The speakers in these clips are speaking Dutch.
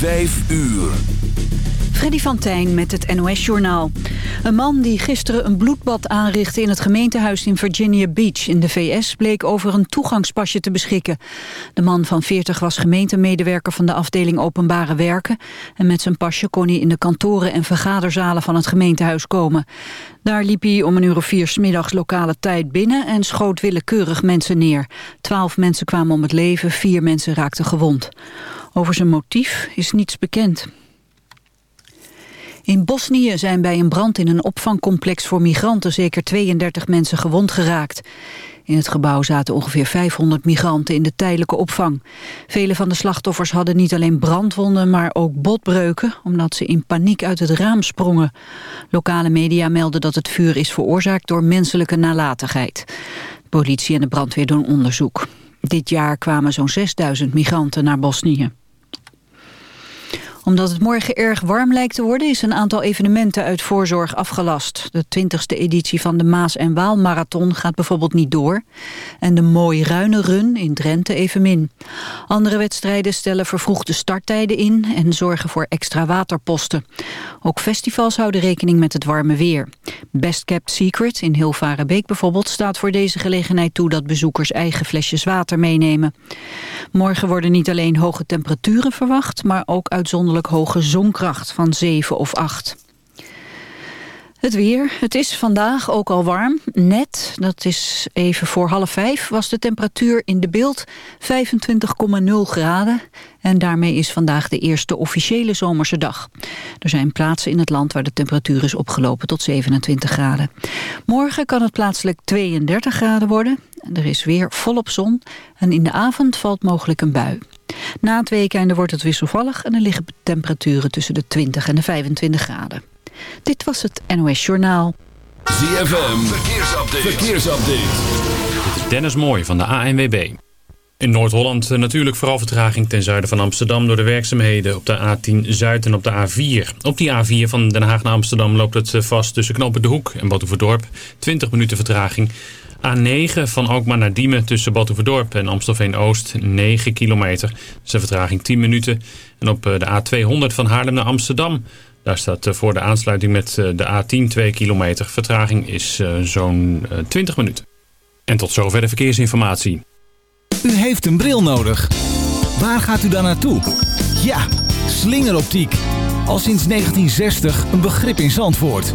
Vijf uur. Freddy van Tijn met het NOS-journaal. Een man die gisteren een bloedbad aanrichtte in het gemeentehuis in Virginia Beach in de VS... bleek over een toegangspasje te beschikken. De man van 40 was gemeentemedewerker van de afdeling Openbare Werken... en met zijn pasje kon hij in de kantoren en vergaderzalen van het gemeentehuis komen. Daar liep hij om een uur of vier smiddags lokale tijd binnen... en schoot willekeurig mensen neer. Twaalf mensen kwamen om het leven, vier mensen raakten gewond. Over zijn motief is niets bekend. In Bosnië zijn bij een brand in een opvangcomplex voor migranten zeker 32 mensen gewond geraakt. In het gebouw zaten ongeveer 500 migranten in de tijdelijke opvang. Vele van de slachtoffers hadden niet alleen brandwonden, maar ook botbreuken, omdat ze in paniek uit het raam sprongen. Lokale media melden dat het vuur is veroorzaakt door menselijke nalatigheid. Politie en de brandweer doen onderzoek. Dit jaar kwamen zo'n 6000 migranten naar Bosnië omdat het morgen erg warm lijkt te worden... is een aantal evenementen uit voorzorg afgelast. De 20e editie van de Maas- en Waal-marathon gaat bijvoorbeeld niet door. En de Mooi Ruine Run in Drenthe evenmin. Andere wedstrijden stellen vervroegde starttijden in... en zorgen voor extra waterposten. Ook festivals houden rekening met het warme weer. Best Kept Secret in Hilvarenbeek bijvoorbeeld... staat voor deze gelegenheid toe dat bezoekers eigen flesjes water meenemen. Morgen worden niet alleen hoge temperaturen verwacht... maar ook uitzonderlijk hoge zonkracht van 7 of 8. Het weer. Het is vandaag ook al warm. Net, dat is even voor half vijf, was de temperatuur in de beeld 25,0 graden. En daarmee is vandaag de eerste officiële zomerse dag. Er zijn plaatsen in het land waar de temperatuur is opgelopen tot 27 graden. Morgen kan het plaatselijk 32 graden worden. Er is weer volop zon en in de avond valt mogelijk een bui. Na het weekende wordt het wisselvallig en er liggen temperaturen tussen de 20 en de 25 graden. Dit was het NOS Journaal. ZFM, verkeersupdate. verkeersupdate. Dit is Dennis Mooij van de ANWB. In Noord-Holland natuurlijk vooral vertraging ten zuiden van Amsterdam... door de werkzaamheden op de A10 Zuid en op de A4. Op die A4 van Den Haag naar Amsterdam loopt het eh, vast tussen Knopen de Hoek en Batuverdorp. 20 minuten vertraging. A9 van Alkmaar naar Diemen tussen Batuverdorp en Amstelveen-Oost 9 kilometer. Dat is een vertraging 10 minuten. En op eh, de A200 van Haarlem naar Amsterdam... Daar staat eh, voor de aansluiting met de A10 2 kilometer. Vertraging is zo'n 20 minuten. En tot zover de verkeersinformatie. U heeft een bril nodig. Waar gaat u dan naartoe? Ja, slingeroptiek. Al sinds 1960 een begrip in Zandvoort.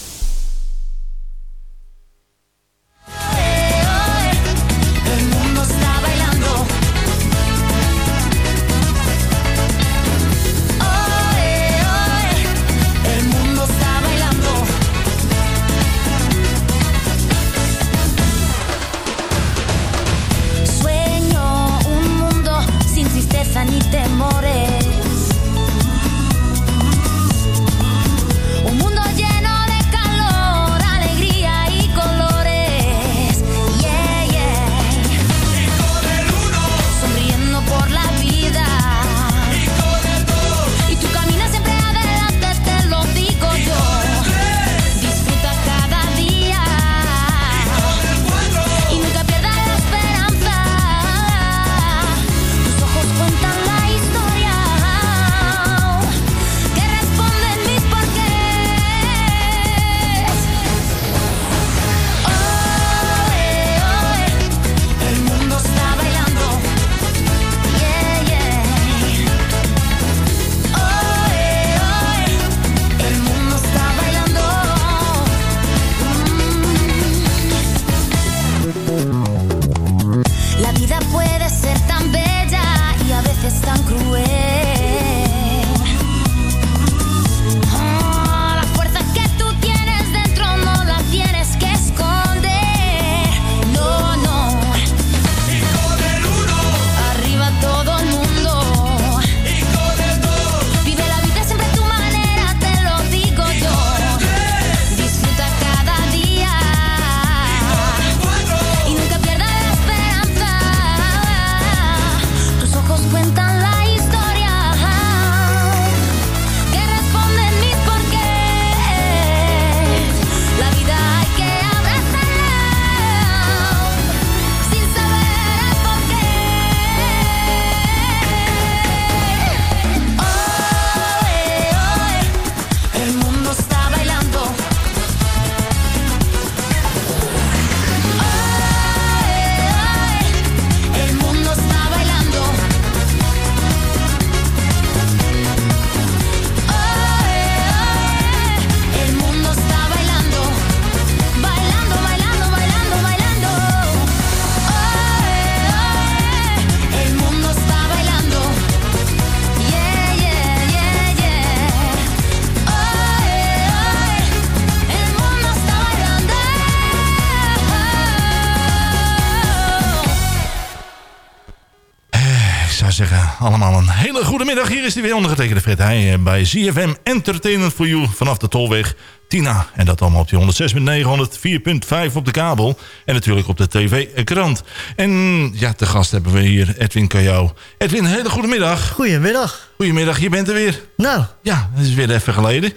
Allemaal een hele goede middag. Hier is hij weer ondergetekende Fred Heij bij ZFM Entertainment for You vanaf de Tolweg Tina. En dat allemaal op die 106.9, 104.5 op de kabel. En natuurlijk op de tv-krant. En ja, te gast hebben we hier Edwin Kajau. Edwin, hele goede middag. Goedemiddag. Goedemiddag, je bent er weer. Nou. Ja, dat is weer even geleden.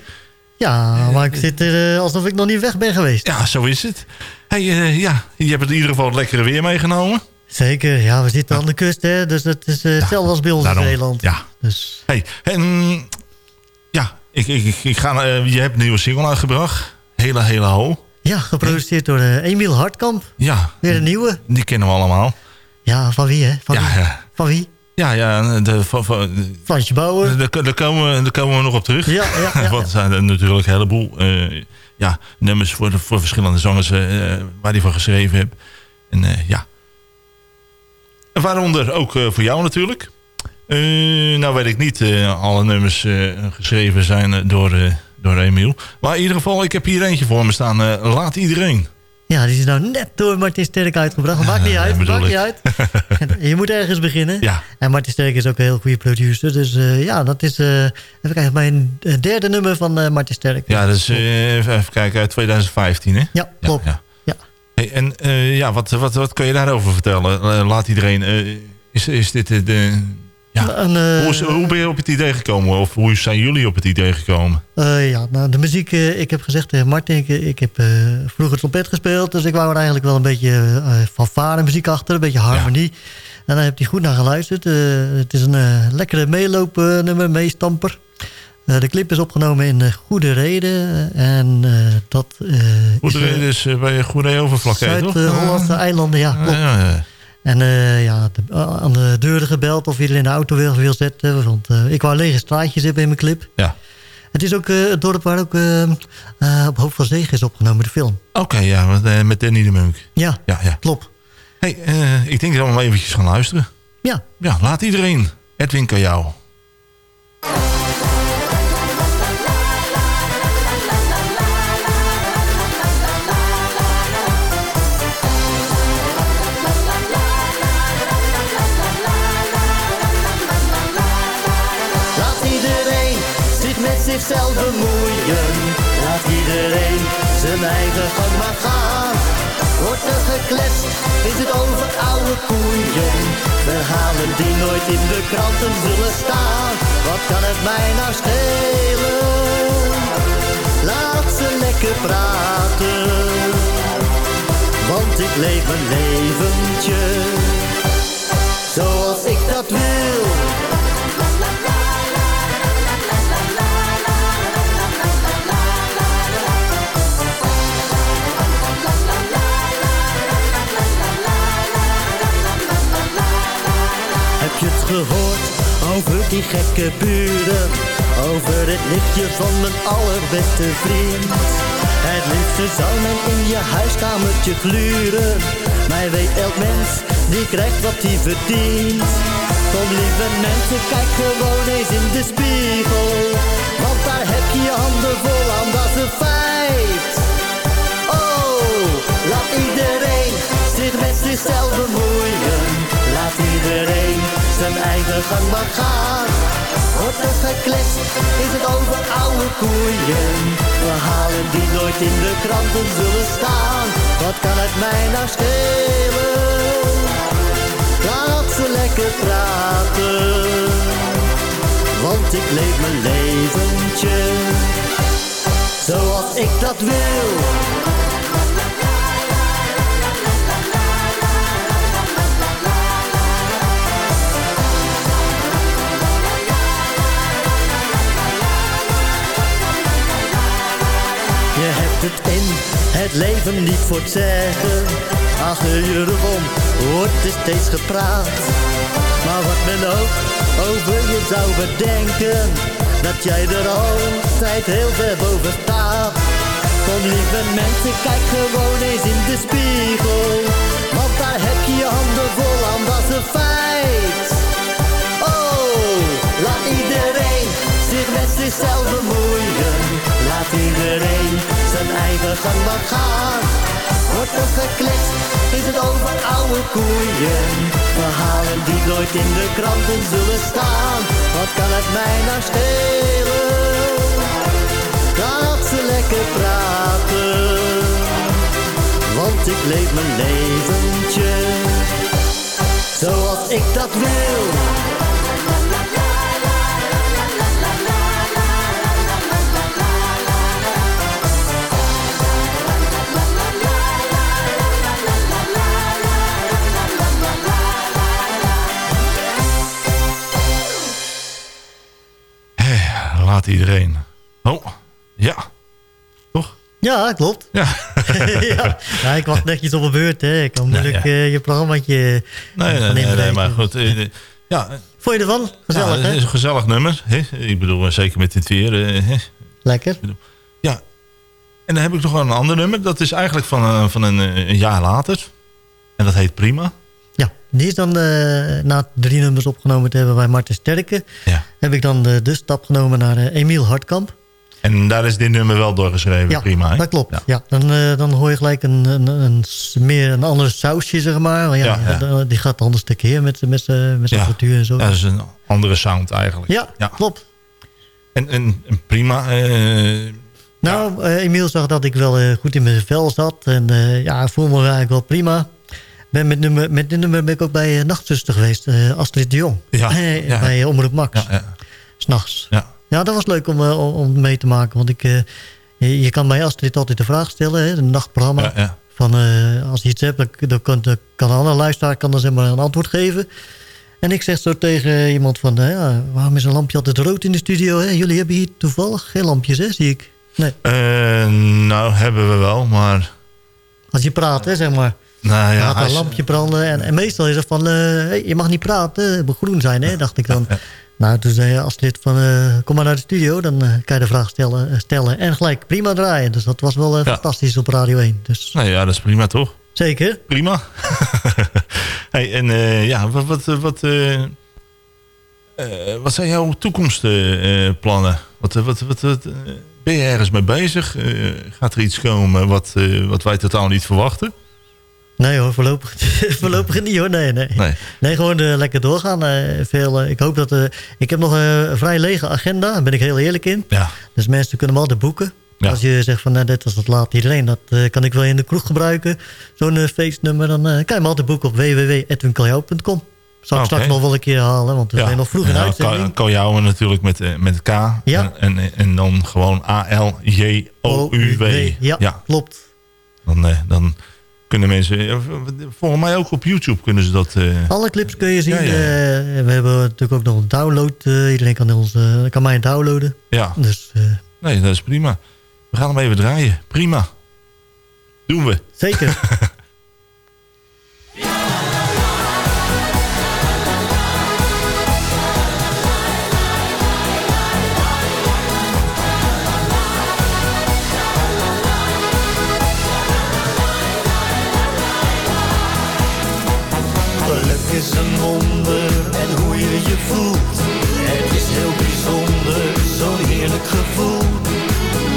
Ja, maar ik zit er alsof ik nog niet weg ben geweest. Ja, zo is het. Hey, ja, je hebt in ieder geval het lekkere weer meegenomen. Zeker, ja, we zitten aan de kust, hè, dus dat is uh, hetzelfde als bij ons in Zeeland. Ja. Dus. Hey, en ja, ik, ik, ik ga, uh, je hebt een nieuwe single uitgebracht. Hele, hele ho. Ja, geproduceerd door uh, Emiel Hartkamp. Ja. Weer een nieuwe. Die kennen we allemaal. Ja, van wie, hè? Van ja, wie? Ja. Van wie? Ja, ja, de, van, van, Fransje Bouwer. Daar, daar, komen, daar komen we nog op terug. Ja, ja, ja, Want er zijn er natuurlijk een heleboel ja, nummers voor, de, voor verschillende zangers waar hij van geschreven heeft. En ja, Waaronder ook uh, voor jou natuurlijk. Uh, nou weet ik niet, uh, alle nummers geschreven zijn door, door Emiel. Maar in ieder geval, ik heb hier eentje voor me staan. Laat iedereen. Ja, die is nou net door Martin Sterk uitgebracht. Maakt niet uit, maakt niet uit. je moet ergens beginnen. Ja. En Martin Sterk is ook een heel goede producer. Dus ja, dat is even kijken, mijn derde nummer van Martin Sterk. Ja, dat is even kijken, uit 2015 hè? Ja, klopt. Ja. Hey, en uh, ja, wat, wat, wat kun je daarover vertellen? Uh, laat iedereen... Uh, is, is dit de... Ja. En, hoe, hoe, ben je op het idee gekomen? Of hoe zijn jullie op het idee gekomen? ja, nou, de muziek... ik heb gezegd tegen Martin... Ik, ik heb vroeger trompet gespeeld. Dus ik wou er eigenlijk wel een beetje van varen muziek achter. Een beetje harmonie. Ja. En daar heeft hij goed naar geluisterd. het is een lekkere meeloopnummer, meestamper. Uh, de clip is opgenomen in uh, Goede Reden. En uh, dat Goede is... Reden is bij Goede Overvlakke, Zuid-Hollandse eilanden, ja, klopt. ja, ja. En ja, de, aan de deuren gebeld of iedereen in de auto wil, wil zetten. Want ik wou lege straatjes hebben in mijn clip. Ja. Het is ook het dorp waar ook op Hoop van Zegen is opgenomen, de film. Oké, okay, ja, met, met Danny de Munk. Ja, ja, ja. klopt. Hey, ik denk dat we maar eventjes gaan luisteren. Ja. Ja, laat iedereen. Edwin kan jou. Zichzelf bemoeien. Laat iedereen zijn eigen gang maar gaan. Wordt er gekletst, is het over oude koeien. Verhalen die nooit in de kranten zullen staan. Wat kan het mij nou schelen? Laat ze lekker praten. Want ik leef mijn leventje. Zoals ik dat wil. Over die gekke buren? Over het lichtje van mijn allerbeste vriend. Het liefste zou men in je huiskamertje gluren. Maar weet elk mens, die krijgt wat hij verdient. Kom lieve mensen, kijk gewoon eens in de spiegel. Want daar heb je je handen vol aan, dat is een feit. Laat iedereen zich met zichzelf bemoeien. Laat iedereen zijn eigen gang maar gaan. Wordt er gekletst, is het over oude koeien. Verhalen die nooit in de kranten zullen staan. Wat kan het mij nou schelen? Laat ze lekker praten. Want ik leef mijn leventje. Zoals ik dat wil. Het in het leven niet voor het zeggen. Achter je rug om wordt er steeds gepraat. Maar wat men ook over je zou bedenken, dat jij er altijd heel ver boven staat. Kom lieve mensen, kijk gewoon eens in de spiegel. Want daar heb je je handen vol aan, dat is een feit. Oh, laat iedereen zich met zichzelf bemoeien. Laat iedereen zijn eigen gang maar gaan. wordt er gekletst, is het over oude koeien. Verhalen die nooit in de kranten zullen staan. Wat kan het mij nou schelen? Dat ze lekker praten. Want ik leef mijn leventje. Zoals ik dat wil. Ja, klopt. Ja. ja. ja, ik wacht netjes op een beurt. Hè. Ik kan moeilijk ja. eh, je programmaatje Nee, nee, nee, maar goed. eh, eh, ja, Vond je ervan? Gezellig, ja, hè? het is een gezellig nummer. Hè? Ik bedoel, zeker met dit weer. hè? Lekker. Ja. En dan heb ik nog wel een ander nummer. Dat is eigenlijk van, van een, een jaar later. En dat heet Prima. Ja, die is dan na drie nummers opgenomen te hebben bij Marten Sterke. Heb ik dan de, de stap genomen naar Emiel Hartkamp. En daar is dit nummer wel doorgeschreven. Ja, Prima, hè? dat klopt. Ja. dan, eh, dan hoor je gelijk een, een, meer een andere sausje, zeg maar. Ja. Die gaat anders tekeer met, met, z'n- met zijn cultuur en zo. Ja, dat is een andere sound eigenlijk. Ja, klopt. En, en, en prima. eh, Nou, eh, Emiel zag dat ik wel eh, goed in mijn vel zat. En eh, ja, ik voel me eigenlijk wel prima. Ben met, nummer, met dit nummer ben ik ook bij uh, Nachtzuster geweest. eh, Astrid de Jong. Ja, Eh. Bij uh, Omroep Max. Ja, ja. S'nachts. Ja. Ja, dat was leuk om, eh, om, om mee te maken. Want ik, eh, je, je kan bij Astrid altijd de vraag stellen. Hè, een nachtprogramma. Ja, ja. Van, eh, als je iets hebt, dan, dan kan, dan kan een andere luisteraar kan dan zeg maar een antwoord geven. En ik zeg zo tegen iemand van... ja, waarom is een lampje altijd rood in de studio? Hè? Jullie hebben hier toevallig geen lampjes, hè, zie ik. Nee. nou, hebben we wel, maar... Als je praat, hè, zeg maar. Nou ja, gaat als- een lampje branden. En, en meestal is het van, hey, je mag niet praten, het moet groen zijn, hè, dacht ik dan. Nou, toen zei Astrid van, eh, kom maar naar de studio, dan eh, kan je de vraag stellen, eh, stellen. En gelijk prima draaien. Dus dat was wel fantastisch op Radio 1. Dus Nou ja, dat is prima toch? zeker. Prima. hey, en ja, wat, wat, wat, wat zijn jouw toekomstplannen? wat, wat, wat, wat, ben je ergens mee bezig? Gaat er iets komen wat, wat wij totaal niet verwachten? Nee hoor, voorlopig, voorlopig niet hoor. Nee, nee. Nee. Nee, gewoon eh, lekker doorgaan. eh, veel, eh, ik hoop dat... ik heb nog een vrij lege agenda, daar ben ik heel eerlijk in. Ja. Dus mensen kunnen me altijd boeken. Ja. Als je zegt van nou, dit is dat laat iedereen, dat kan ik wel in de kroeg gebruiken. Zo'n feestnummer, dan kan je me altijd boeken op www.edwinkaljouw.com. Zal ik straks nog wel een keer halen, want we zijn nog vroeg in uitzending. Kaljouwen natuurlijk met, met K. Ja. En, en, en dan gewoon A-L-J-O-U-W. Ja, klopt. Dan, dan kunnen mensen... eh, Volgens mij ook op YouTube kunnen ze dat... eh, Alle clips kun je zien. Ja, ja, ja. eh, we hebben natuurlijk ook nog een download. iedereen kan, ons, kan mij downloaden. Ja. Dus Nee, dat is prima. We gaan hem even draaien. Prima. Doen we. zeker. is een en hoe je je voelt. Het is heel bijzonder, zo'n heerlijk gevoel.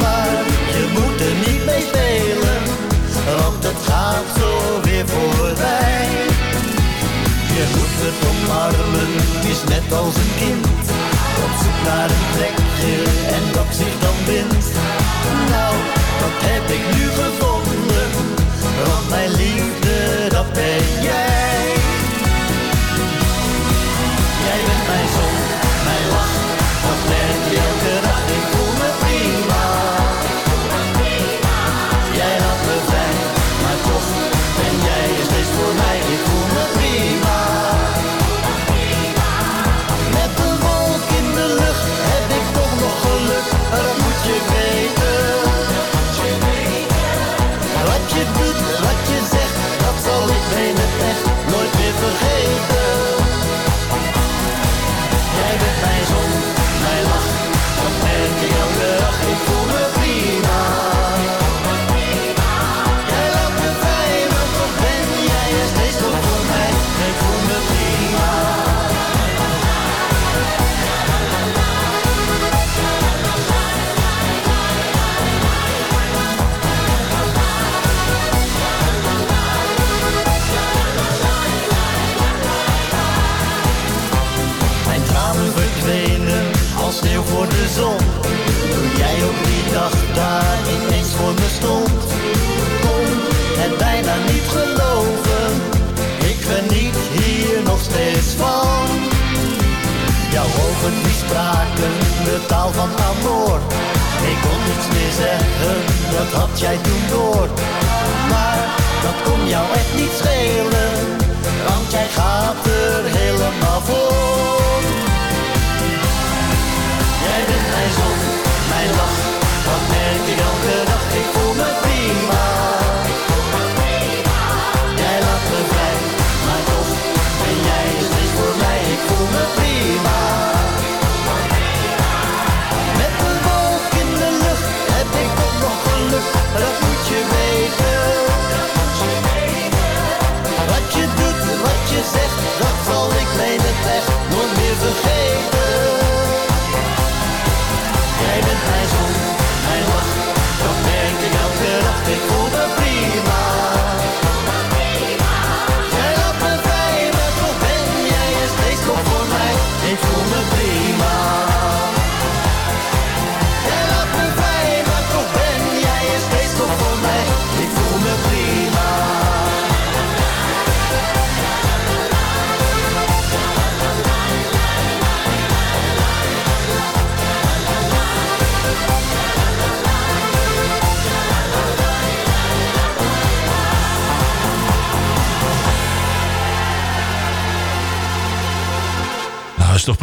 Maar je moet er niet mee spelen, want het gaat zo weer voorbij. Je moet het omarmen, is net als een kind. Op zoek naar een plekje en dat zich dan bindt. Nou, dat heb ik nu gevonden, want mijn liefde,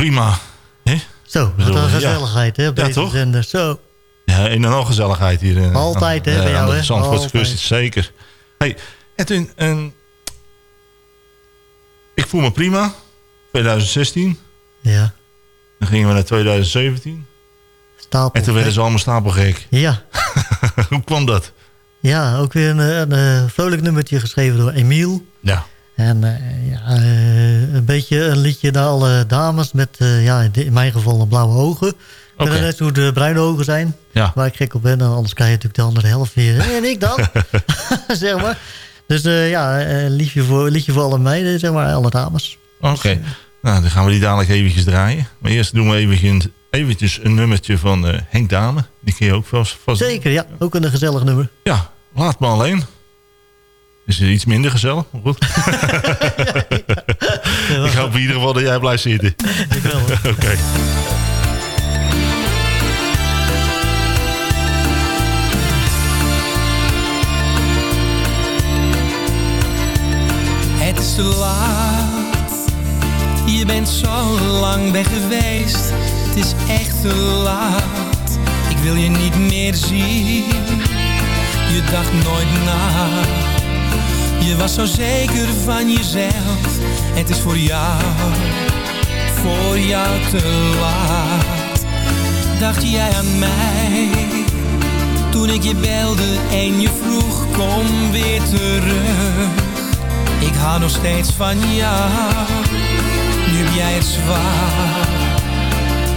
prima? Zo, wat een ja. gezelligheid hè, op Ja, deze toch? zender. Zo. Ja, een en al gezelligheid hier. eh, Altijd, hè, bij jou, hè? Kust, zeker. Hey, Edwin, en ik voel me prima. 2016. Ja. Dan gingen we naar 2017. Stapel. En toen werden ze allemaal stapelgek. Ja. Hoe kwam dat? Ja, ook weer een, een, eh, vrolijk nummertje geschreven door Emiel. Ja. En eh, ja, eh, een beetje een liedje naar alle dames met, eh, ja, in mijn geval een blauwe ogen. Ik Oké. weet net hoe de bruine ogen zijn. Ja. Waar ik gek op ben. En anders krijg je natuurlijk de andere helft weer. En ik dan? zeg maar. Dus ja, een liedje voor, liedje voor alle meiden, zeg maar, alle dames. Oké. Nou, dan gaan we die dadelijk eventjes draaien. Maar eerst doen we eventjes, eventjes een nummertje van Henk Dame. Die ken je ook vast. vast. Zeker, ja. Ook een gezellig nummer. Ja, laat me alleen. Is het iets minder gezellig? Maar goed. Ik hoop in ieder geval dat jij blijft zitten. Ik wel. hoor. Oké. Het is te laat. Je bent zo lang weg geweest. Het is echt te laat. Ik wil je niet meer zien. Je dacht nooit na. Je was zo zeker van jezelf. Het is voor jou, voor jou te laat. Dacht jij aan mij? Toen ik je belde en je vroeg, kom weer terug. Ik hou nog steeds van jou, nu heb jij het zwaar.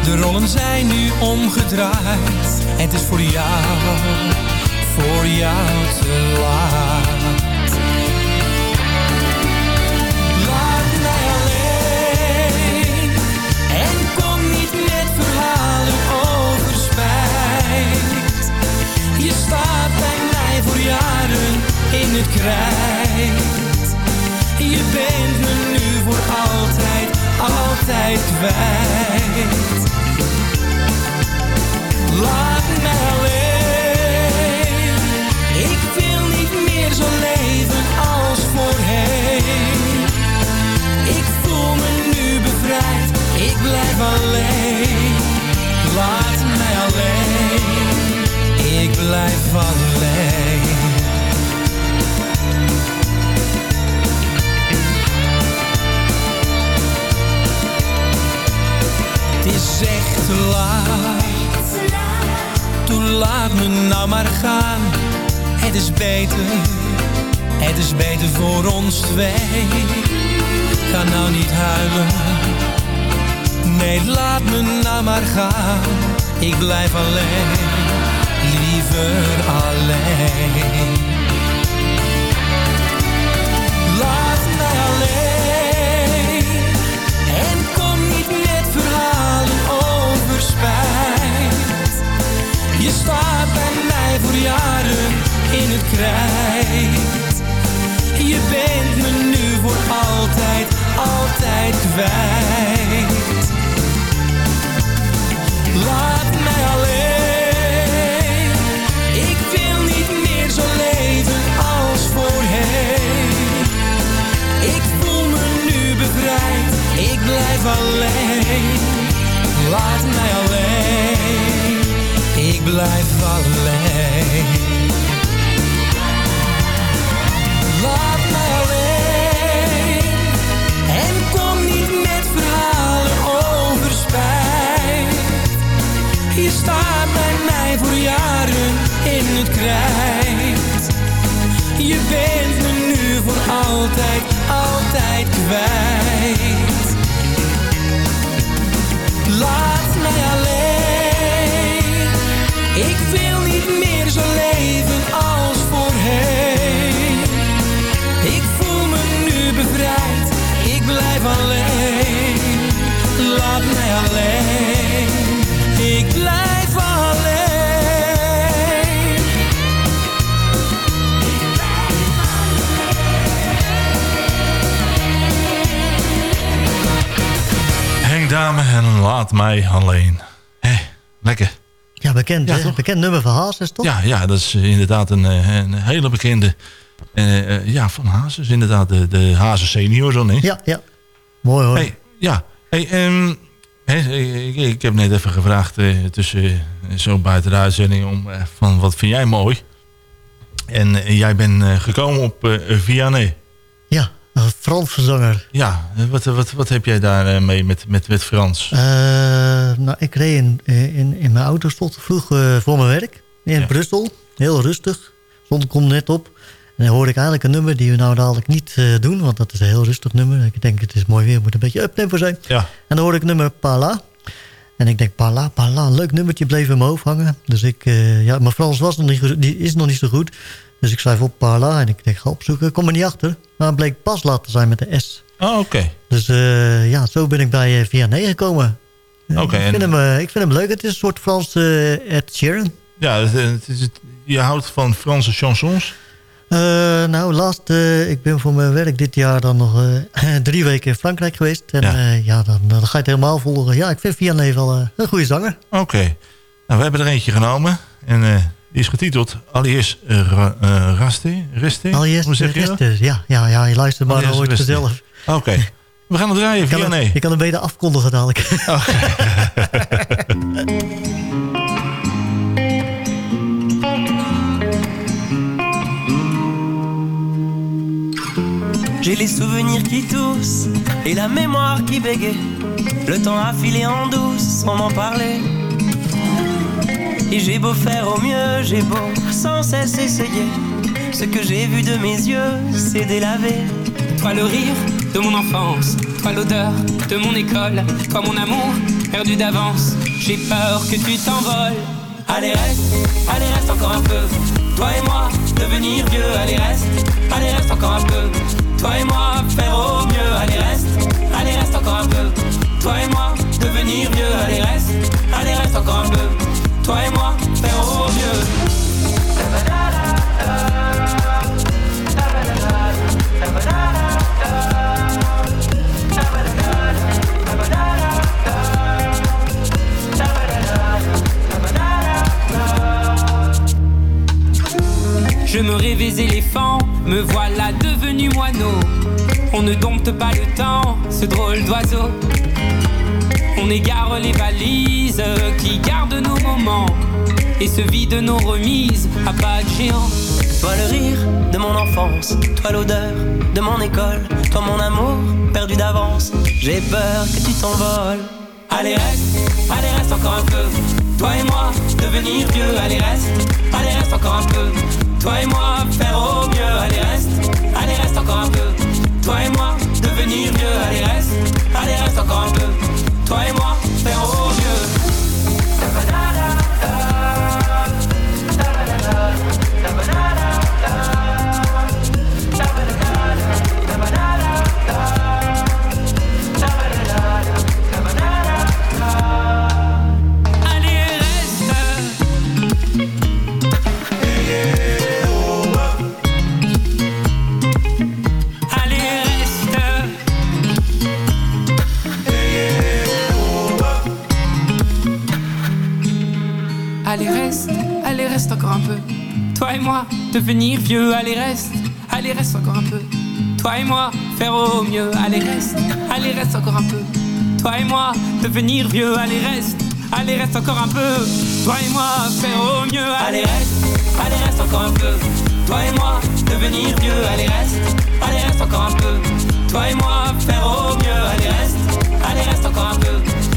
De rollen zijn nu omgedraaid, het is voor jou, voor jou te laat. In het krijt. Je bent me nu voor altijd, altijd kwijt. Laat mij alleen. Ik wil niet meer zo leven als voorheen. Ik voel me nu bevrijd, ik blijf alleen. Laat mij alleen, ik blijf alleen. Te laat. Toen laat me nou maar gaan. Het is beter, het is beter voor ons twee. Ga nou niet huilen. Nee, laat me nou maar gaan. Ik blijf alleen, liever alleen. Laat mij alleen. Je staat bij mij voor jaren in het krijt. Je bent me nu voor altijd, altijd kwijt. Laat mij alleen. Ik wil niet meer zo leven als voorheen. Ik voel me nu bevrijd. Ik blijf alleen. Laat mij alleen blijf alleen. Laat mij alleen en kom niet met verhalen over spijt. Je staat bij mij voor jaren in het krijt. Je bent me nu voor altijd, altijd kwijt. Laat mij alleen. Ik wil niet meer zo leven als voorheen. Ik voel me nu bevrijd. Ik blijf alleen. Laat mij alleen. Ik blijf alleen. Dame en laat mij alleen. Hé, lekker. Ja, bekend, Ja, bekend nummer van Hazes, toch? Ja, ja, dat is inderdaad een, eh, een hele bekende. eh, ja, van Hazes. Inderdaad, de, de Hazes senior zo, nee? Ja, ja. Mooi hoor. Hey, ja, hey, ehm, ik, ik heb net even gevraagd tussen zo buiten de uitzending om van wat vind jij mooi? En jij bent gekomen op Vianney. Ja, een Franse zanger. Ja, wat, wat, wat heb jij daar eh, mee met, met, met Frans? Eh, nou, ik reed in, in, in mijn auto, stond vroeg eh, voor mijn werk. In Brussel, heel rustig. Zon komt net op. En dan hoorde ik eigenlijk een nummer die we nou dadelijk niet doen. Want dat is een heel rustig nummer. Ik denk, het is mooi weer, moet een beetje uptempo zijn. Ja. En dan hoorde ik nummer Pala. En ik denk, Pala, Pala, leuk nummertje, bleef in mijn hoofd hangen. Dus ik, ja, mijn Frans was nog niet, die is nog niet zo goed. Dus ik schrijf op Pala en ik denk, ga opzoeken. Kom er niet achter. Maar het bleek Pasla te zijn met de S. Oh, oké. Dus eh, ja, zo ben ik bij uh, Vianney gekomen. Eh, Oké, ik, en- vind hem, eh, ik vind hem leuk. Het is een soort Frans eh, Ed Sheeran. Ja, het, het is het- je houdt van Franse chansons? Eh, nou, laatst, eh, ik ben voor mijn werk dit jaar dan nog eh, drie weken in Frankrijk geweest. En Ja. ja, dan, dan ga je het helemaal volgen. Ja, ik vind Vianney wel eh, een goede zanger. Oké. Nou, we hebben er eentje genomen. En eh, die is getiteld Alias uh, Raste. Reste? Alias Hoe zeg je dat? Reste, ja, ja, ja, je luistert maar Reste. vanzelf. Oké. We gaan het draaien, Je kan, Vianney. hem, je kan hem beter afkondigen dadelijk. J'ai les souvenirs qui toussent et la mémoire qui bégaye. Le temps a filé en douce sans m'en parler. Et j'ai beau faire au mieux, j'ai beau sans cesse essayer. Ce que j'ai vu de mes yeux, c'est délavé. Toi le rire de mon enfance, toi l'odeur de mon école, toi mon amour perdu d'avance. J'ai peur que tu t'envoles. Allez reste, allez reste encore un peu. Toi et moi, devenir vieux, allez reste, allez reste encore un peu. Toi et moi, faire au mieux, allez reste, allez reste encore un peu. Toi et moi, devenir vieux, allez reste, allez reste encore un peu. Toi et moi, faire au. Je me rêvais éléphant, me voilà devenu moineau. On ne dompte pas le temps, ce drôle d'oiseau. On égare les valises qui gardent nos moments et se vide nos remises à pas de géant. Toi le rire de mon enfance, toi l'odeur de mon école, toi mon amour perdu d'avance. J'ai peur que tu t'envoles. Allez reste, allez reste encore un peu. Toi et moi, devenir vieux, allez reste, allez reste encore un peu. Toi et moi, faire au mieux, allez reste, allez reste encore un peu. Toi et moi, devenir vieux, allez reste, allez reste encore un peu. Toi et moi, mieux. Allez, reste. Allez, reste encore un peu. Toi et moi, devenir vieux. Allez, reste. Allez, reste encore un peu. Toi et moi, faire au mieux. Allez, reste. Allez, reste encore un peu. Toi et moi, devenir vieux. Allez, reste. Allez, reste encore un peu. Toi et moi, faire au mieux. Allez, reste. Allez, reste encore un peu. Toi et moi, devenir vieux. Allez, reste. Allez, reste encore un peu. Toi et moi, faire au mieux. Allez, reste. Allez, reste encore un peu.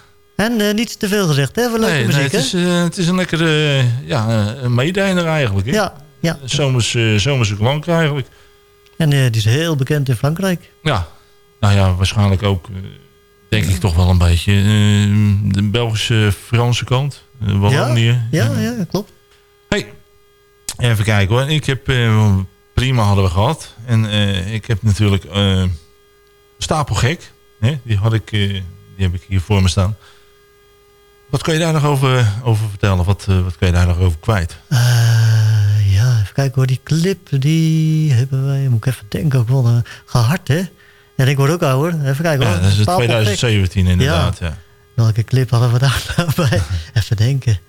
En eh, niet te veel gezegd, hè? Voor leuke Nee, nee, muziek, het, is, eh, het is een lekkere eh, ja, een meedijner eigenlijk. Hè? Ja, ja. Zomers, zomerse klank eigenlijk. En die is heel bekend in Frankrijk. Ja, nou ja, waarschijnlijk ook, denk ik toch wel een beetje de Belgische Franse kant. Uh, Wallonië. Ja, ja, klopt. Hey, even kijken hoor. Ik heb, prima hadden we gehad. En ik heb natuurlijk eh, Stapelgek. Hè? Die, had ik, die heb ik hier voor me staan. Wat kan je daar nog over, over vertellen? Wat, eh, wat kan je daar nog over kwijt? Eh, ja, even kijken hoor. Die clip, die hebben wij, moet ik even denken, ook wel gehard, hè? En ik word ook ouder. Even kijken hoor. Ja, dat is het Stapelgek. 2017 inderdaad. Ja. Welke clip hadden we daar nou bij? even denken.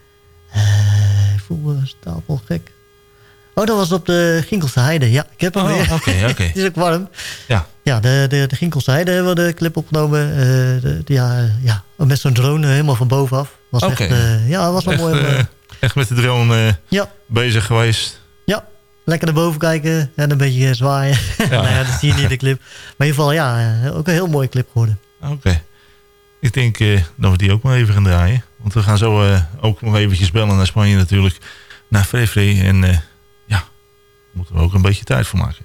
Eh, ik voel me stapelgek. Oh, dat was op de Ginkelse Heide. Ja, ik heb hem Oh, weer. oké, oké. Het is ook warm. Ja. Ja, de, de, de Ginkelse Heide hebben we de clip opgenomen. eh, de, de- ja, ja, met zo'n drone helemaal van bovenaf. Was Oké. echt, eh, ja, was wel Echt, mooi. om, eh, echt met de drone Ja. bezig geweest. Ja, lekker naar boven kijken en een beetje zwaaien. nou ja, dat zie je niet in de clip. Maar in ieder geval, ja, ook een heel mooie clip geworden. Oké. Ik denk dat we die ook maar even gaan draaien. Want we gaan zo ook nog eventjes bellen naar Spanje natuurlijk. Naar Frevre. En ja, moeten we ook een beetje tijd voor maken.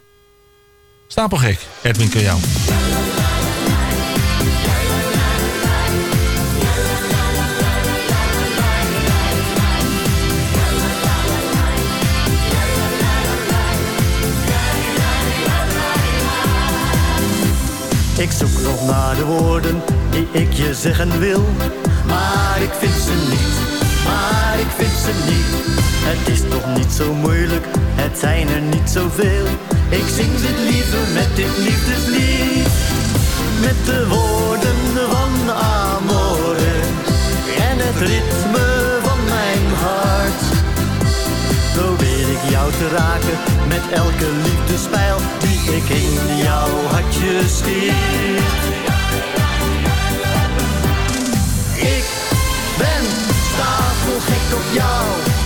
Stapelgek, Edwin Kajau. Ik zoek nog naar de woorden die ik je zeggen wil. Maar ik vind ze niet, maar Het is toch niet zo moeilijk, het zijn er niet zoveel. Ik zing ze liever met dit liefdeslied. Met de woorden van Amore en het ritme van mijn hart. Probeer ik jou te raken met elke liefdespijl die ik in jouw hartje schiet. Op jou,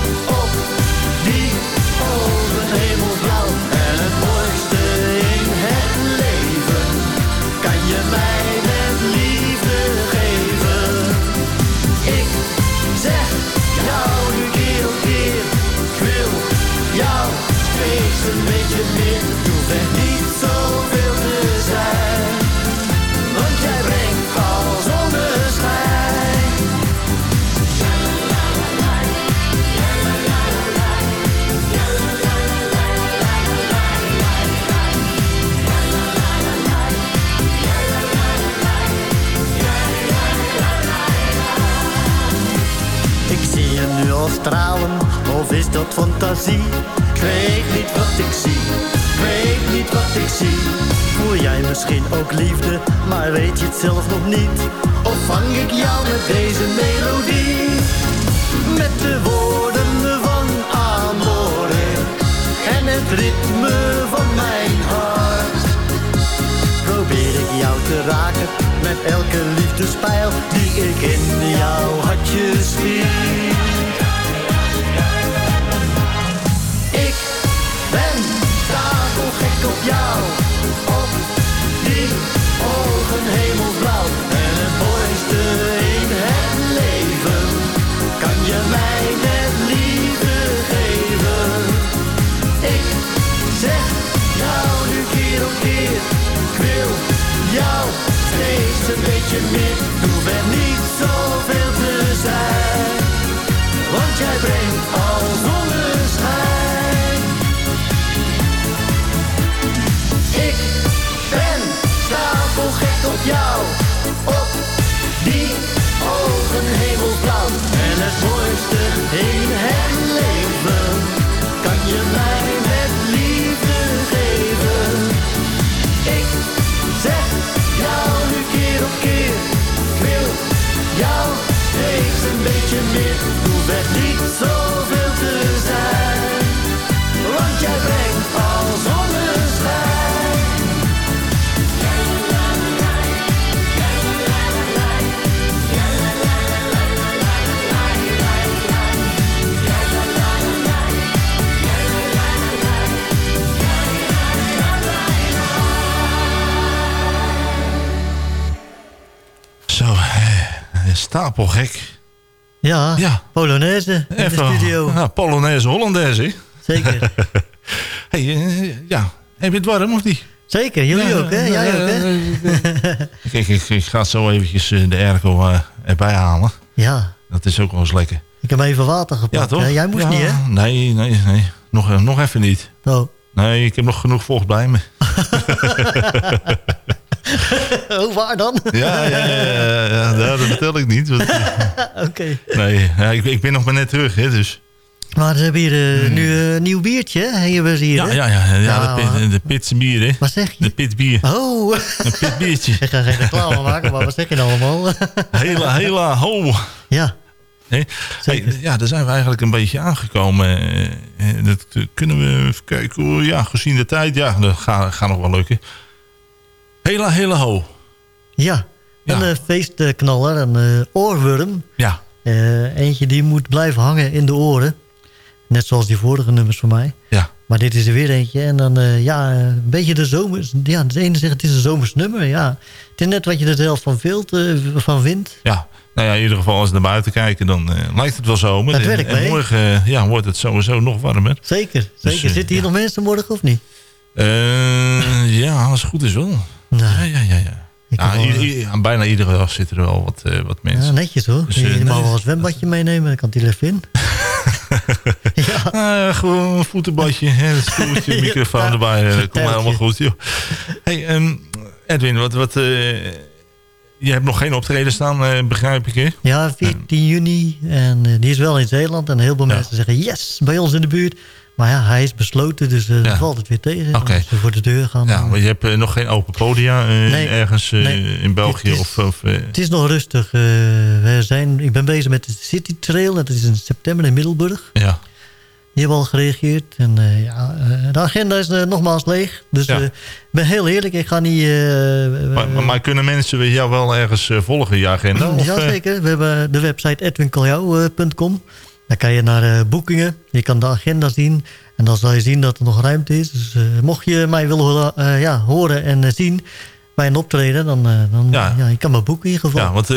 fantasie? Ik weet niet wat ik zie, ik weet niet wat ik zie. Voel jij misschien ook liefde, maar weet je het zelf nog niet? Of vang ik jou met deze melodie? Stapelgek. Ja, Ja. Polonaise in de studio. Ja, Polonaise, Hollandaise. Zeker. hey, eh, ja. Heb je het warm of niet? Zeker, jullie Ja, ook, hè? Jij ja, ook, hè? Kijk, ik, ik ga zo eventjes eh, de airco eh, erbij halen. Ja, Dat is ook wel eens lekker. ik heb even water Ja, gepakt. toch? hè? Jij moest Ja, niet, hè? Nee, nee, nee. Nog, eh, nog even niet. Oh. Nee, ik heb nog genoeg vocht bij me. oh, waar dan? Ja, ja, ja, ja, ja, dat vertel ik niet. want- Oké. nee, ja, ik, ik ben nog maar net terug, hè, dus... Maar ze hebben hier eh, nu een nieuw biertje, hè? Hier we hier, Ja, hè? ja, ja, ja Nou, de, pit, de pitse bier, hè. Wat zeg je? De pitbier. Oh. Een pitbiertje. Ik ga geen reclame maken, maar wat zeg je nou allemaal? Hela, hela, ho. Ja. Hey, hey, ja, daar zijn we eigenlijk een beetje aangekomen. Eh, eh, Dat kunnen we even kijken. Ja, gezien de tijd, ja, dat gaat, gaat nog wel lukken. Hela, hela, ho. Ja, een feestknaller, een eh, oorworm. Ja. Eh, eentje die moet blijven hangen in de oren. Net zoals die vorige nummers van mij. Ja. Maar dit is er weer eentje. En dan, eh, ja, een beetje de zomers... Ja, de ene zegt het is een zomers nummer. Ja, het is net wat je er zelf van, wilt, van vindt. Ja, nou ja, in ieder geval als we naar buiten kijken, dan lijkt het wel zomer. Dat En- werkt en morgen ja, wordt het sowieso nog warmer. Zeker, Dus, zeker. eh, Zitten hier nog mensen morgen of niet? Ja, als het goed is wel. Nou, ja, ja, ja. ja. Ja, i- aan bijna iedere dag zitten er wel wat, eh, wat mensen. Ja, netjes hoor. Dus, je eh, mag wel een zwembadje meenemen, dan kan hij er even in. Ah, gewoon een voetenbadje, een stoeltje, Ja, microfoon ja, erbij. eh, Dat komt helemaal goed, joh. Hey, ehm, Edwin, wat, wat, eh, je hebt nog geen optreden staan, eh, begrijp ik, hè? Ja, 14 juni. En eh, die is wel in Zeeland. En heel veel mensen zeggen yes, bij ons in de buurt. Maar ja, hij is besloten, dus eh, dan valt het weer tegen. Oké. Als ze voor de deur gaan. Ja, maar je hebt eh, nog geen open podia eh, Nee, ergens eh, nee. in België? Het is- of, of, eh, Het is nog rustig. eh, we zijn, ik ben bezig met de City Trail. Dat is in september in Middelburg. ja. Die hebben al gereageerd. En eh, ja, eh, de agenda is eh, nogmaals leeg. Dus Ja. eh, ik ben heel eerlijk. Ik ga niet... eh, maar, maar, kunnen mensen jou wel ergens eh, volgen, je agenda? Eh, Jazeker. We hebben de website edwinkaljouw.com. Daar kan je naar eh, boekingen. Je kan de agenda zien. En dan zal je zien dat er nog ruimte is. Dus eh, mocht je mij willen horen, eh, ja, horen en zien bij een optreden... dan, dan Ja. ja. je kan me boeken in ieder geval. Ja, want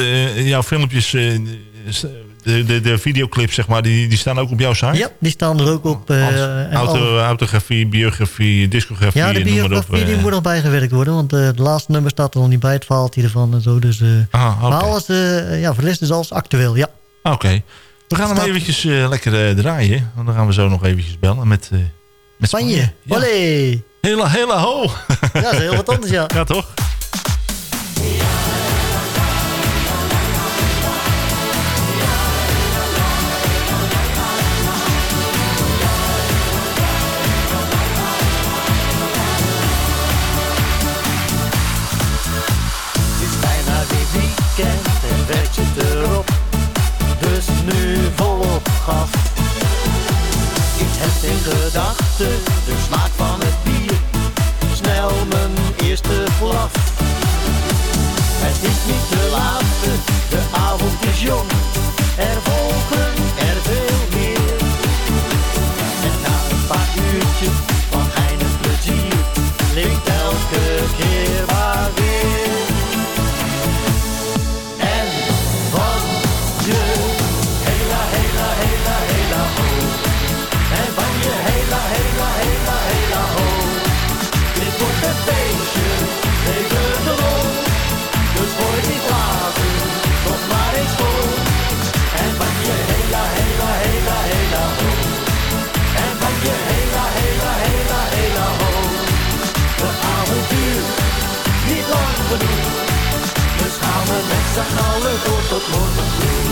jouw filmpjes, de, de, de videoclips, zeg maar, die, die staan ook op jouw site? Ja, die staan er ook op. Auto, alle- autografie, biografie, discografie, ja, de op. biografie die moet nog bijgewerkt worden. Want eh, het laatste nummer staat er nog niet bij. Het verhaaltje ervan en zo. Dus, Ah, oké. Maar alles, ja, voor de rest is alles actueel. Ja. Oké. We gaan hem Staat- eventjes eh, lekker eh, draaien. Want dan gaan we zo nog eventjes bellen met, eh met Spanje. Ja. Olé. Hele, hele ho. Ja, dat is heel wat anders, ja. Ja, toch? Dus nu volop gas. Ik heb in gedachten de smaak van het bier. Snel mijn eerste glas. Tot morgen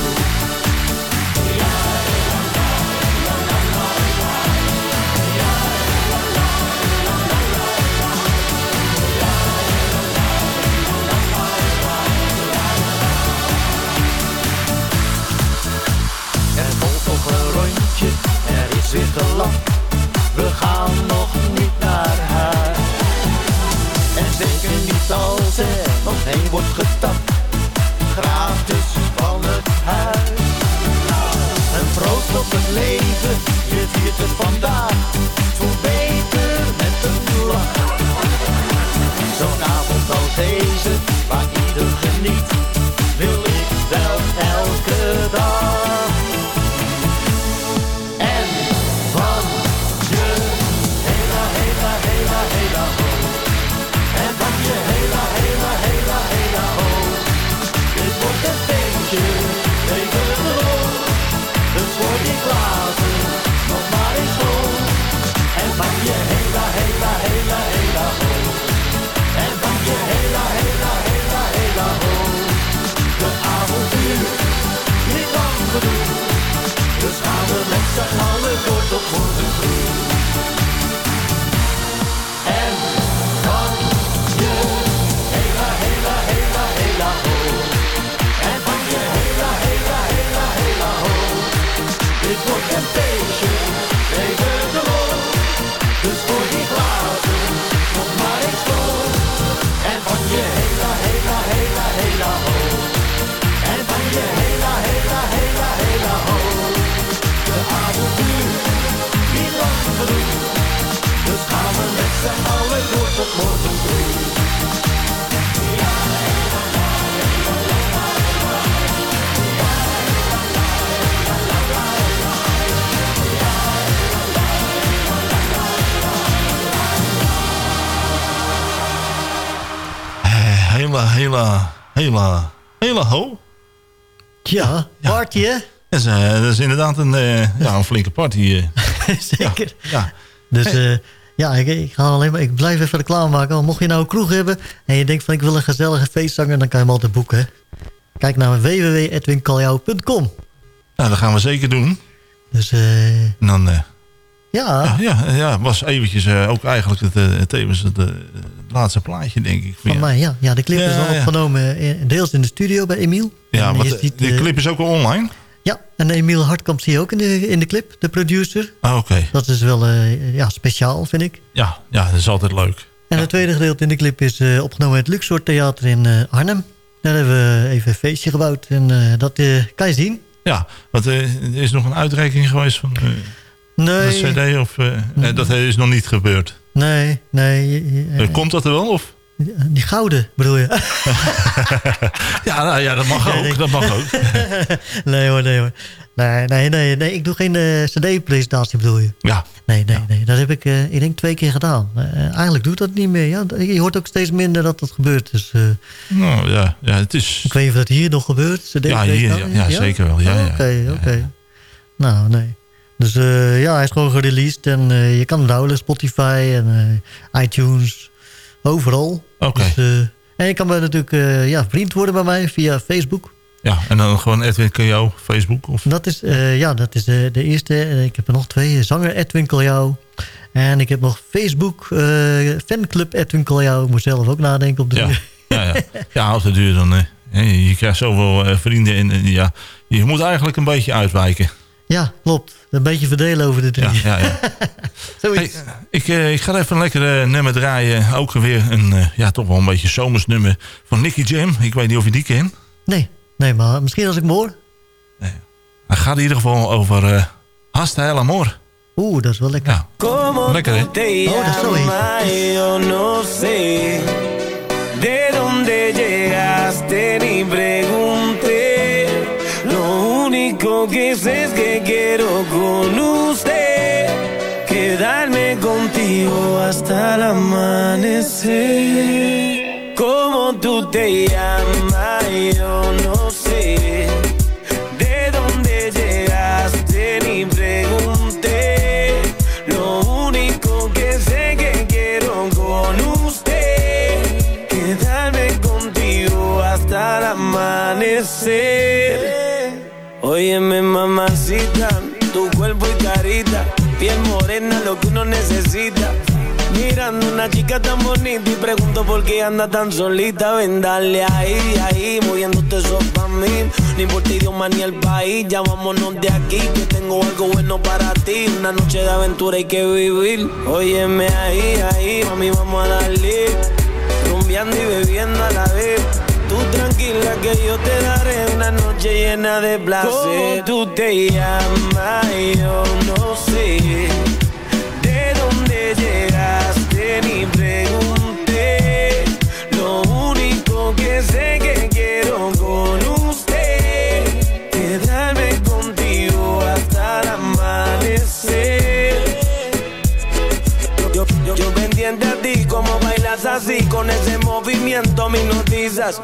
hele, hele, hele ho. Ja, party hè? Dat is, eh, dat is inderdaad een, eh, ja, een flinke party. eh. Zeker. Ja. Dus ja, ik, ik, ga alleen maar, ik blijf even reclame maken. Want mocht je nou een kroeg hebben en je denkt van ik wil een gezellige feestzanger... dan kan je hem altijd boeken. hè. Kijk naar www.edwinkaljou.com. Nou, dat gaan we zeker doen. Dus eh, dan... ja, ja, ja, ja, was eventjes ook eigenlijk het, het, het laatste plaatje, denk ik. van mij ja. Ja, de clip Ja, is al ja. opgenomen eh, deels in de studio bij Emiel. Ja, maar de, eh, clip is ook al online? Ja, en Emiel Hartkamp zie je ook in de, in de clip, de producer. Ah, oké. Dat is wel eh, ja, speciaal, vind ik. Ja, ja, dat is altijd leuk. En het tweede gedeelte in de clip is opgenomen in het Luxor Theater in eh, Arnhem. Daar hebben we even een feestje gebouwd en dat kan je zien. Ja, want er is nog een uitreiking geweest van Nee. de CD? Of, nee, dat is nog niet gebeurd. Nee, nee. eh, Komt dat er wel? Of? Die gouden, bedoel je? Ja, nou, ja dat mag ook. Dat mag ook. nee hoor, nee hoor. Nee, nee, nee, nee ik doe geen eh, cd-presentatie bedoel je? Ja. Nee, nee, nee. Dat heb ik, eh, ik denk, twee keer gedaan. Eigenlijk doe ik dat niet meer. Ja, je hoort ook steeds minder dat dat gebeurt. Dus, Nou ja, ja het is... ik weet niet of dat hier nog gebeurt. CD Ja, hier, ja, ja, zeker wel. Ja, ja. Oké, oké. Nou, nee. Dus eh, ja, hij is gewoon gereleased. En eh, je kan hem downloaden. Spotify en eh, iTunes. Overal. Oké. Dus, en je kan bij natuurlijk ja, vriend worden bij mij via Facebook. Ja, en dan gewoon Edwin Kajo, Facebook? Of? Dat is, ja, dat is de, de eerste. En Ik heb er nog twee. Zanger Edwin Kaljou. En ik heb nog Facebook. fanclub Edwin Kaljou. Ik moet zelf ook nadenken op de Ja, ja, ja. ja op de duur dan. je krijgt zoveel vrienden en ja, je moet eigenlijk een beetje uitwijken. Ja, klopt. Een beetje verdelen over de drie. Ja, ja, ja. Zoiets. Hey, ik, eh, ik ga even een lekker eh, nummer draaien. Ook weer een, eh, ja, toch wel een beetje zomers nummer van Nicky Jam. Ik weet niet of je die kent. Nee, nee, maar misschien als ik me hoor. Hij gaat in ieder geval over uh, Hasta el Amor. Oeh, dat is wel lekker. Ja. ¿Cómo Lekker, hè? Oh, dat is zo heet. Hasta el amanecer. ¿Cómo tú te llamas? Yo no sé. ¿De dónde llegaste? Ni pregunté. Lo único que sé que quiero con usted. Quedarme contigo hasta el amanecer. Óyeme, mamacita, tu cuerpo y carita, piel morena, lo que uno necesita. Mirando una chica tan bonita y pregunto por qué anda tan solita. Ven, dale ahí, ahí, moviéndote eso pa' mí. No importa idioma ni el país, ya vámonos de aquí. Que tengo algo bueno para ti. Una noche de aventura hay que vivir. Óyeme ahí, ahí, mami, vamos a darle. Rumbeando y bebiendo a la vez. Tú tranquila que yo te daré una noche llena de placer. ¿Cómo tú te llamas? Yo no sé. Que sé que quiero con usted. Quedarme contigo hasta el amanecer. Yo, yo, yo pendiente a ti, como bailas así, con ese movimiento me hipnotizas.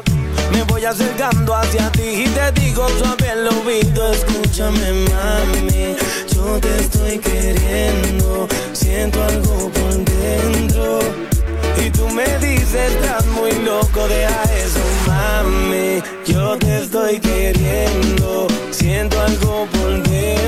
Me voy acercando hacia ti y te digo suave el oído, escúchame mami, yo te estoy queriendo, siento algo por dentro. Y tú me dices, estás muy loco, deja eso mami, yo te estoy queriendo, siento algo por dentro.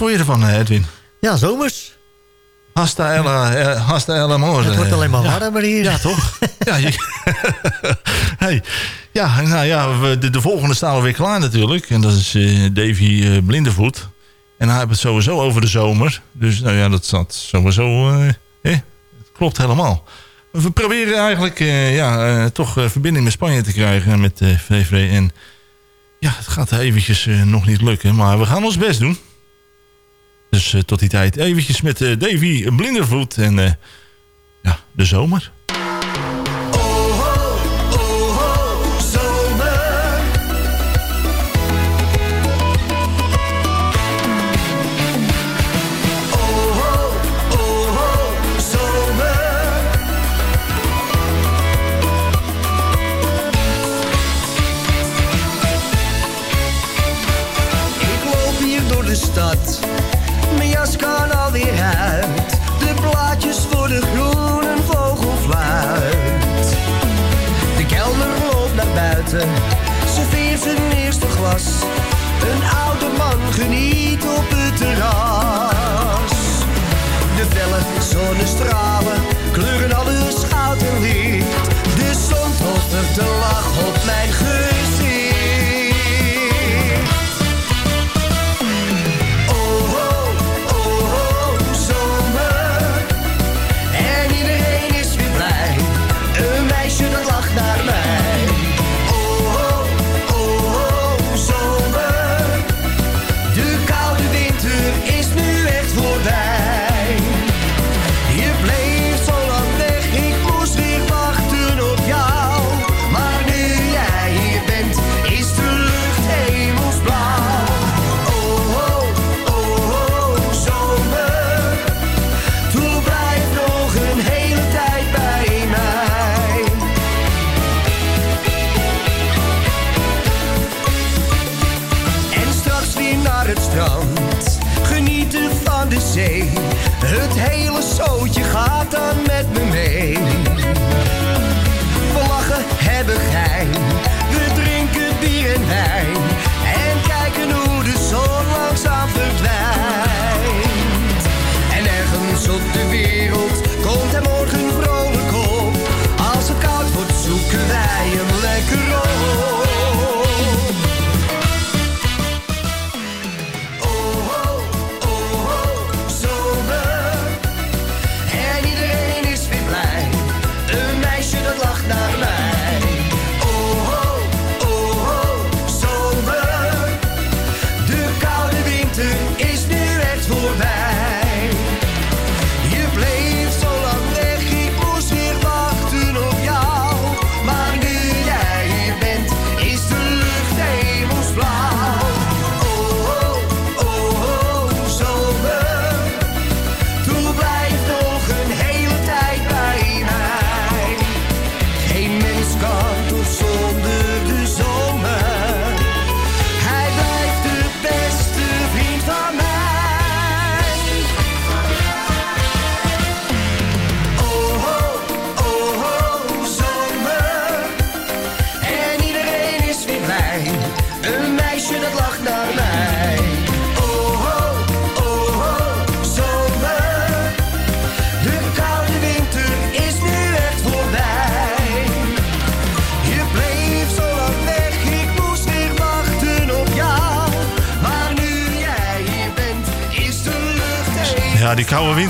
vond je ervan, eh, Edwin? Ja, zomers. Hasta ella, eh. eh het wordt eh. alleen maar warmer hier. Ja, toch? ja, hey. ja, nou ja, de, de, volgende staan we weer klaar natuurlijk. En dat is Davy uh, Blindevoet. En hij heeft het sowieso over de zomer. Dus nou ja, dat zat sowieso... Eh, het klopt helemaal. We proberen eigenlijk ja, toch verbinding met Spanje te krijgen. Met VV En ja, het gaat eventjes nog niet lukken. Maar we gaan ons best doen. Dus eh, tot die tijd eventjes met eh, Davy Blindervoet en eh, ja, de zomer.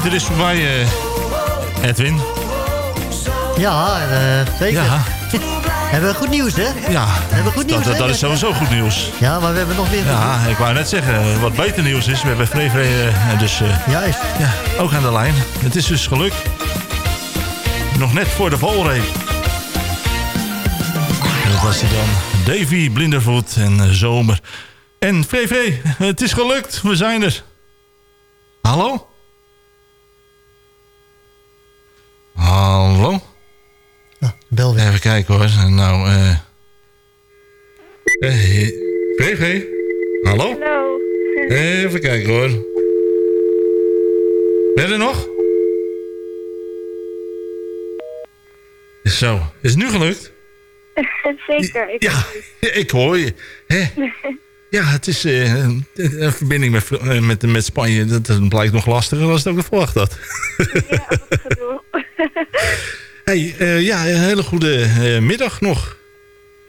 winter is voorbij, uh, eh, Edwin. Ja, uh, zeker. Ja. hebben we goed nieuws, hè? Ja, hebben we goed nieuws, dat, dat, is sowieso goed nieuws. Ja, maar we hebben nog weer Ja, ik wou net zeggen, wat beter nieuws is, we hebben Vrevre uh, dus eh, Juist. Ja, ook aan de lijn. Het is dus gelukt. Nog net voor de valreep. Dat was er dan. Davy, Blindervoet en Zomer. En VV, het is gelukt, we zijn er. Hallo? Hallo? Ah, bel weer. Even kijken hoor. Nou, eh... Uh, VV? Hallo? Hallo. Even kijken hoor. Ben je er nog? Zo, is het nu gelukt? Zeker. Ik ja, ik hoor je. Hè? Ja, het is uh, een verbinding met, uh, met, met Spanje. Dat, dat, blijkt nog lastiger dan ik ook verwacht had. Ja, wat gedoe. hey, uh, ja, een hele goede middag nog.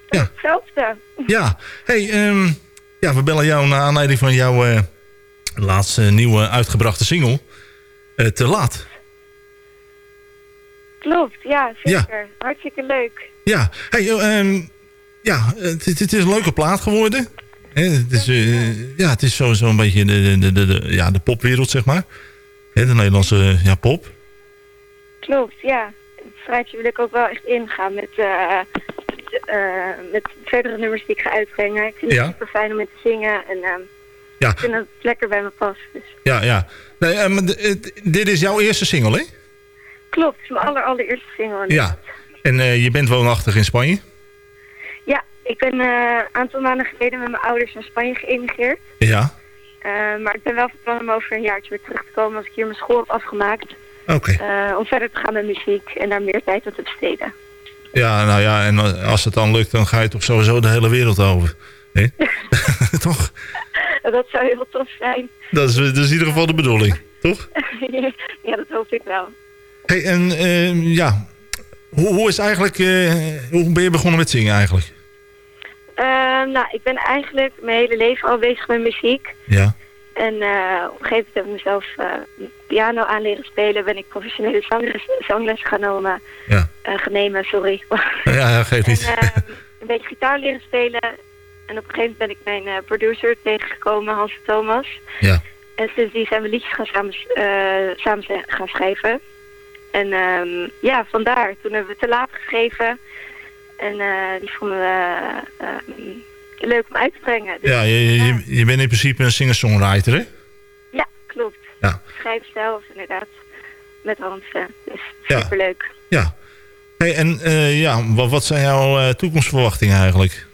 Ja. Hetzelfde. Ja, hey, um, ja, we bellen jou naar aanleiding van jouw laatste nieuwe uitgebrachte single. te laat. Klopt, ja, zeker. Ja. Hartstikke leuk. Ja, hey, um, ja het, het is een leuke plaat geworden. He, het is, uh, ja, het is sowieso een beetje de, de, de, de, ja, de popwereld, zeg maar. He, de Nederlandse ja, pop. Klopt, ja. Het strijdje wil ik ook wel echt ingaan met, uh, uh, met verdere nummers die ik ga uitbrengen. Ik vind het ja. super fijn om met te zingen en ja. ik vind het lekker bij me past. Dus. Ja, ja. Nee, maar dit is jouw eerste single, hè? Klopt, het is mijn aller, allereerste single. Ja, en je bent woonachtig in Spanje? Ik ben een aantal maanden geleden met mijn ouders naar Spanje geëmigreerd. Ja. Maar ik ben wel van plan om over een jaartje weer terug te komen als ik hier mijn school heb afgemaakt. Oké. Okay. Uh, om verder te gaan met muziek en daar meer tijd aan te besteden. Ja, nou ja, en als het dan lukt, dan ga je toch sowieso de hele wereld over. Nee? toch? Dat zou heel tof zijn. Dat is, dat is in ieder geval de bedoeling, toch? ja, dat hoop ik wel. hey, en ja, hoe, hoe is eigenlijk, hoe ben je begonnen met zingen eigenlijk? Nou, ik ben eigenlijk mijn hele leven al bezig met muziek. Ja. En uh, op een gegeven moment heb ik mezelf uh, piano aan leren spelen. Ben ik professionele zangles, zangles gaan nemen. Ja. genemen, sorry. Ja, ja geeft niet. En, een beetje gitaar leren spelen. En op een gegeven moment ben ik mijn producer tegengekomen, Hans Thomas. Ja. En sindsdien zijn we liedjes gaan samen, samen gaan schrijven. En um, ja, vandaar. Toen hebben we te laat gegeven. En die vonden we uh, leuk om uit te brengen. Dus, ja, je, je, je, bent in principe een singer-songwriter, hè? Ja, klopt. Ja. Ik schrijf zelf inderdaad met Hansen. Dus superleuk. Ja. Hey, en uh, ja, wat, wat zijn jouw toekomstverwachtingen eigenlijk?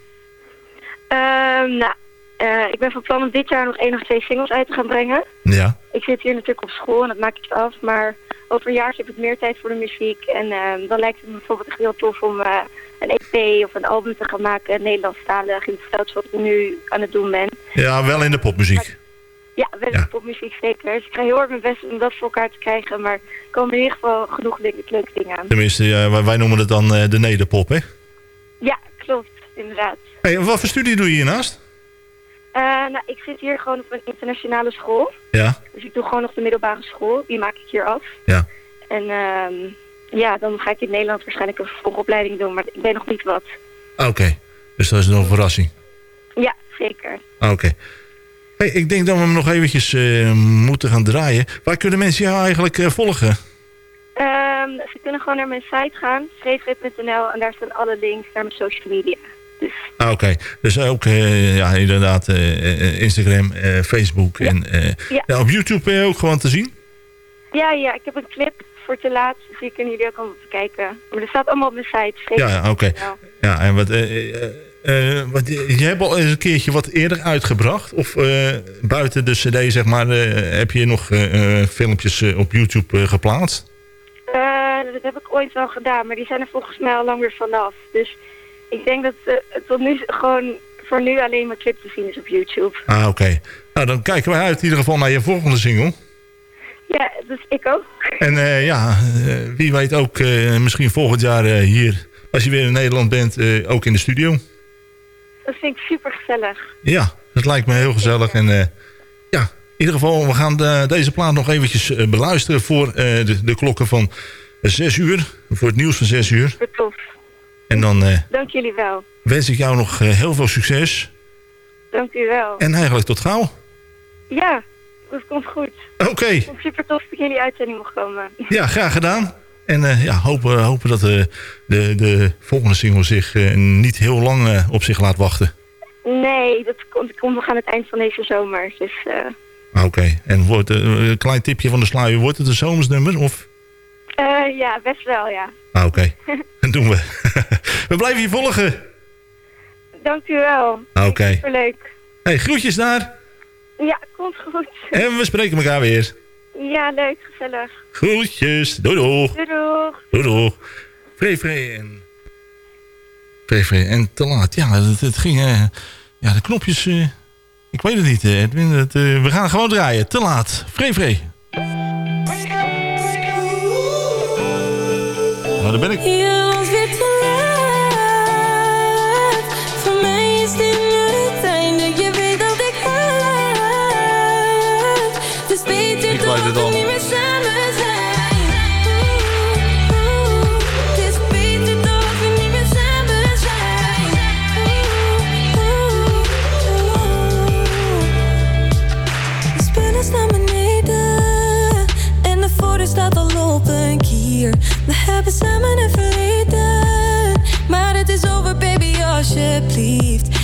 Ehm, nou, ik ben van plan om dit jaar nog één of twee singles uit te gaan brengen. Ja. Ik zit hier natuurlijk op school en dat maakt iets af, maar over een jaar heb ik meer tijd voor de muziek. En uh, dan lijkt het me bijvoorbeeld echt heel tof om een EP of een album te gaan maken, Nederlandstalig, in het veld zoals ik nu aan het doen ben. Ja, wel in de popmuziek. Ja, wel in ja. de popmuziek zeker. Dus ik ga heel erg mijn best om dat voor elkaar te krijgen, maar er komen in ieder geval genoeg leuke dingen aan. Tenminste, uh, wij noemen het dan de nederpop, hè? Ja, klopt, inderdaad. Hey, wat voor studie doe je hiernaast? Uh, nou, ik zit hier gewoon op een internationale school. Ja. Dus ik doe gewoon nog de middelbare school. Die maak ik hier af. Ja. En uh, ja, dan ga ik in Nederland waarschijnlijk een vervolgopleiding doen. Maar ik weet nog niet wat. Oké. Okay. Dus dat is nog een verrassing. Ja, zeker. Oké. Okay. Hey, ik denk dat we hem nog eventjes uh, moeten gaan draaien. Waar kunnen mensen jou eigenlijk volgen? Um, ze kunnen gewoon naar mijn site gaan. Streefrit.nl. En daar staan alle links naar mijn social media. Dus. Ah, Oké, okay. dus ook uh, ja, inderdaad Instagram, Facebook ja. en ja. ja, op YouTube ook gewoon te zien? Ja, ja, ik heb een clip voor te laat, dus die kunnen jullie ook allemaal bekijken. Maar dat staat allemaal op mijn site. Ja, oké. Okay. Ja, en wat, wat, je hebt al eens een keertje wat eerder uitgebracht? Of buiten de cd, zeg maar, heb je nog filmpjes op YouTube geplaatst? dat heb ik ooit wel gedaan, maar die zijn er volgens mij al lang weer vanaf. Dus ik denk dat uh, tot nu gewoon voor nu alleen mijn clip te zien is op YouTube. Ah, oké. Okay. Nou, dan kijken wij uit in ieder geval naar je volgende single. Ja, dus ik ook. En uh, ja, uh, wie weet ook misschien volgend jaar hier, als je weer in Nederland bent, ook in de studio. Dat vind ik super gezellig. Ja, dat lijkt me heel gezellig. En ja, in ieder geval, we gaan de, deze plaat nog eventjes beluisteren voor de, de klokken van 6 uur. Voor het nieuws van 6 uur. Super tof. En dan eh, Dank jullie wel. wens ik jou nog eh, heel veel succes. Dank u wel. En eigenlijk tot gauw. Ja, dat komt goed. Oké. Ik vond het super tof dat ik jullie uitzending mocht komen. Ja, graag gedaan. En eh, ja, hopen, hopen dat eh, de, de volgende single zich eh, niet heel lang op zich laat wachten. Nee, dat komt, komt nog aan het eind van deze zomer. Dus Ah, Oké. En wordt, een klein tipje van de sluier. Wordt het een zomersnummer? Of? ja, best wel, ja. Ah, oké. Dat doen we. we blijven je volgen. Dank u wel. Ah, Oké. Superleuk. Hey, groetjes daar. Ja, komt goed. En we spreken elkaar weer. Ja, leuk, gezellig. Groetjes. Doei doeg. Doei doeg. Doei doeg. Vree, vree en... Vree, vree en te laat. Ja, het, het ging... eh, ja, de knopjes... eh, ik weet het niet, eh, Edwin. Het, eh, we gaan gewoon draaien. Te laat. Vree, vree. Nou, daar ben ik.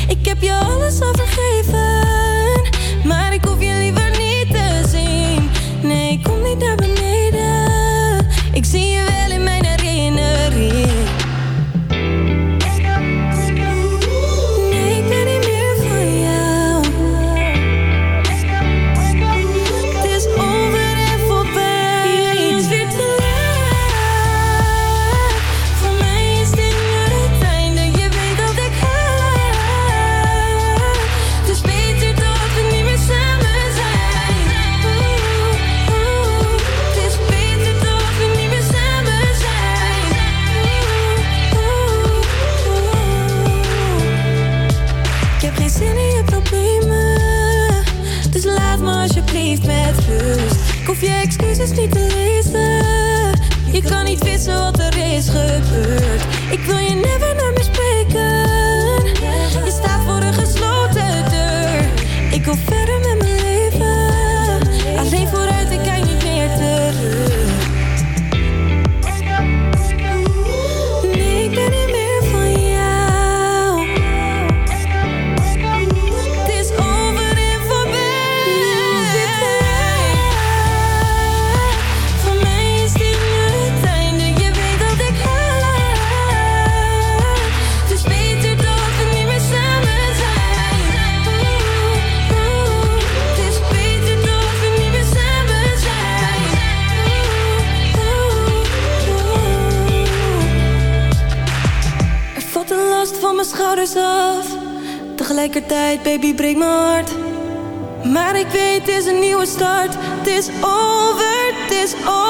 Ik heb je alles al start. Het is over, het is over.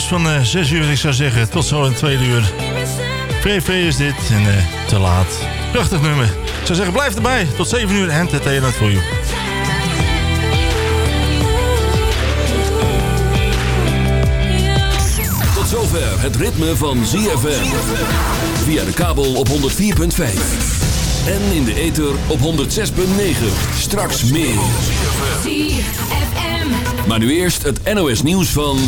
Nieuws van eh 6 uur. Ik zou zeggen, tot zo in 2 uur. Vree, vree is dit. En eh, te laat. Prachtig nummer. Ik zou zeggen, blijf erbij. Tot 7 uur. Entertainment voor you. Tot zover het ritme van ZFM. Via de kabel op 104.5. En in de ether op 106.9. Straks meer. Maar nu eerst het NOS nieuws van...